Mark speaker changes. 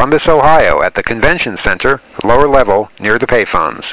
Speaker 1: Columbus, Ohio, at the Convention Center, lower level near the payphones.